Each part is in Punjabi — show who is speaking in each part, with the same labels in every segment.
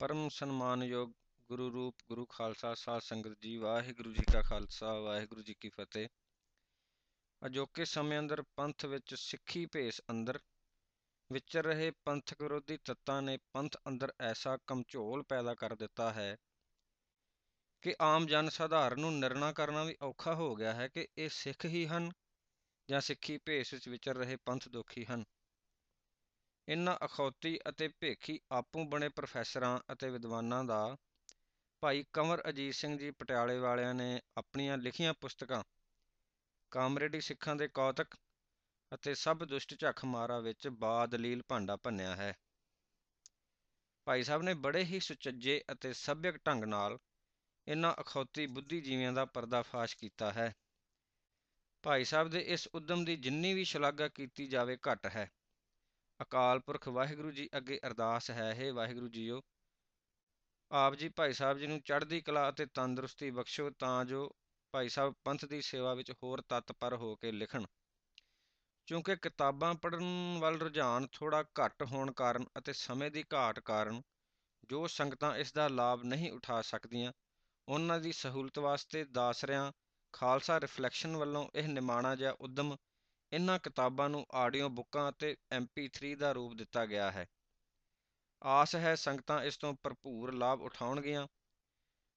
Speaker 1: ਪਰਮ ਸਨਮਾਨਯੋਗ ਗੁਰੂ ਰੂਪ, ਗੁਰੂ ਖਾਲਸਾ, ਸਾਧ ਸੰਗਤ ਜੀ, ਵਾਹਿਗੁਰੂ ਜੀ ਕਾ ਖਾਲਸਾ, ਵਾਹਿਗੁਰੂ ਜੀ ਕੀ ਫਤਿਹ। ਅਜੋਕੇ ਸਮੇਂ ਅੰਦਰ ਪੰਥ ਵਿੱਚ ਸਿੱਖੀ ਭੇਸ ਅੰਦਰ ਵਿਚਰ ਰਹੇ ਪੰਥਕ ਵਿਰੋਧੀ ਤੱਤਾਂ ਨੇ ਪੰਥ ਅੰਦਰ ਐਸਾ ਕਮਝੋਲ ਪੈਦਾ ਕਰ ਦਿੱਤਾ ਹੈ ਕਿ ਆਮ ਜਨ ਸਾਧਾਰਨ ਨੂੰ ਨਿਰਣਾ ਕਰਨਾ ਵੀ ਔਖਾ ਹੋ ਗਿਆ ਹੈ ਕਿ ਇਹ ਸਿੱਖ ਹੀ ਹਨ ਜਾਂ ਸਿੱਖੀ ਭੇਸ ਵਿੱਚ ਵਿਚਰ ਰਹੇ ਪੰਥ ਦੋਖੀ ਹਨ। ਇਨ੍ਹਾਂ ਅਖੌਤੀ ਅਤੇ ਭੇਖੀ ਆਪੂ ਬਣੇ ਪ੍ਰੋਫੈਸਰਾਂ ਅਤੇ ਵਿਦਵਾਨਾਂ ਦਾ ਭਾਈ ਕੰਵਰ ਅਜੀਤ ਸਿੰਘ ਜੀ ਪਟਿਆਲੇ ਵਾਲਿਆਂ ਨੇ ਆਪਣੀਆਂ ਲਿਖੀਆਂ ਪੁਸਤਕਾਂ ਕਾਮਰੇਡੀ ਸਿੱਖਾਂ ਦੇ ਕੌਤਕ ਅਤੇ ਸਭ ਦੁਸ਼ਟ ਝੱਖ ਮਾਰਾ ਵਿੱਚ ਬਾਦਲੀਲ ਭਾਂਡਾ ਭੰਨਿਆ ਹੈ। ਭਾਈ ਸਾਹਿਬ ਨੇ ਬੜੇ ਹੀ ਸੁਚੱਜੇ ਅਤੇ ਸਭਿਅਕ ਢੰਗ ਨਾਲ ਇਨ੍ਹਾਂ ਅਖੌਤੀ ਬੁੱਧੀਜੀਵੀਆਂ ਦਾ ਪਰਦਾਫਾਸ਼ ਕੀਤਾ ਹੈ। ਭਾਈ ਸਾਹਿਬ ਦੇ ਇਸ ਉਦਮ ਦੀ ਜਿੰਨੀ ਵੀ ਸ਼ਲਾਘਾ ਕੀਤੀ ਜਾਵੇ ਘੱਟ ਹੈ। ਅਕਾਲ ਪੁਰਖ ਵਾਹਿਗੁਰੂ ਜੀ ਅੱਗੇ ਅਰਦਾਸ ਹੈ ਹੈ ਵਾਹਿਗੁਰੂ ਜੀਓ। ਆਪ ਜੀ ਭਾਈ ਸਾਹਿਬ ਜੀ ਨੂੰ ਚੜ੍ਹਦੀ ਕਲਾ ਅਤੇ ਤੰਦਰੁਸਤੀ ਬਖਸ਼ੋ, ਤਾਂ ਜੋ ਭਾਈ ਸਾਹਿਬ ਪੰਥ ਦੀ ਸੇਵਾ ਵਿੱਚ ਹੋਰ ਤਤਪਰ ਹੋ ਕੇ ਲਿਖਣ। ਕਿਉਂਕਿ ਕਿਤਾਬਾਂ ਪੜ੍ਹਨ ਵੱਲ ਰੁਝਾਨ ਥੋੜਾ ਘੱਟ ਹੋਣ ਕਾਰਨ ਅਤੇ ਸਮੇਂ ਦੀ ਘਾਟ ਕਾਰਨ ਜੋ ਸੰਗਤਾਂ ਇਸ ਦਾ ਲਾਭ ਨਹੀਂ ਉਠਾ ਸਕਦੀਆਂ, ਉਹਨਾਂ ਦੀ ਸਹੂਲਤ ਵਾਸਤੇ ਦਾਸਰਿਆਂ, ਖਾਲਸਾ ਰਿਫਲੈਕਸ਼ਨ ਵੱਲੋਂ ਇਹ ਨਿਮਾਣਾ ਜਿਹਾ ਉਦਮ ਇਹਨਾਂ ਕਿਤਾਬਾਂ ਨੂੰ ਆਡੀਓ ਬੁੱਕਾਂ ਅਤੇ MP3 ਦਾ ਰੂਪ ਦਿੱਤਾ ਗਿਆ ਹੈ। ਆਸ ਹੈ ਸੰਗਤਾਂ ਇਸ ਤੋਂ ਭਰਪੂਰ ਲਾਭ ਉਠਾਉਣਗੀਆਂ।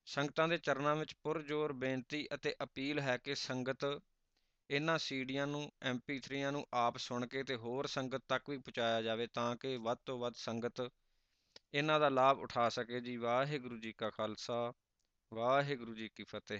Speaker 1: ਸੰਗਤਾਂ ਦੇ ਚਰਨਾਂ ਵਿੱਚ ਪੁਰਜੋਰ ਬੇਨਤੀ ਅਤੇ ਅਪੀਲ ਹੈ ਕਿ ਸੰਗਤ ਇਹਨਾਂ ਸੀਡੀਆਂ ਨੂੰ MP3ਆਂ ਨੂੰ ਆਪ ਸੁਣ ਕੇ ਤੇ ਹੋਰ ਸੰਗਤ ਤੱਕ ਵੀ ਪਹੁੰਚਾਇਆ ਜਾਵੇ ਤਾਂ ਕਿ ਵੱਧ ਤੋਂ ਵੱਧ ਸੰਗਤ ਇਹਨਾਂ ਦਾ ਲਾਭ ਉਠਾ ਸਕੇ। ਜੀ ਵਾਹਿਗੁਰੂ ਜੀ ਕਾ ਖਾਲਸਾ, ਵਾਹਿਗੁਰੂ ਜੀ ਕੀ ਫਤਿਹ।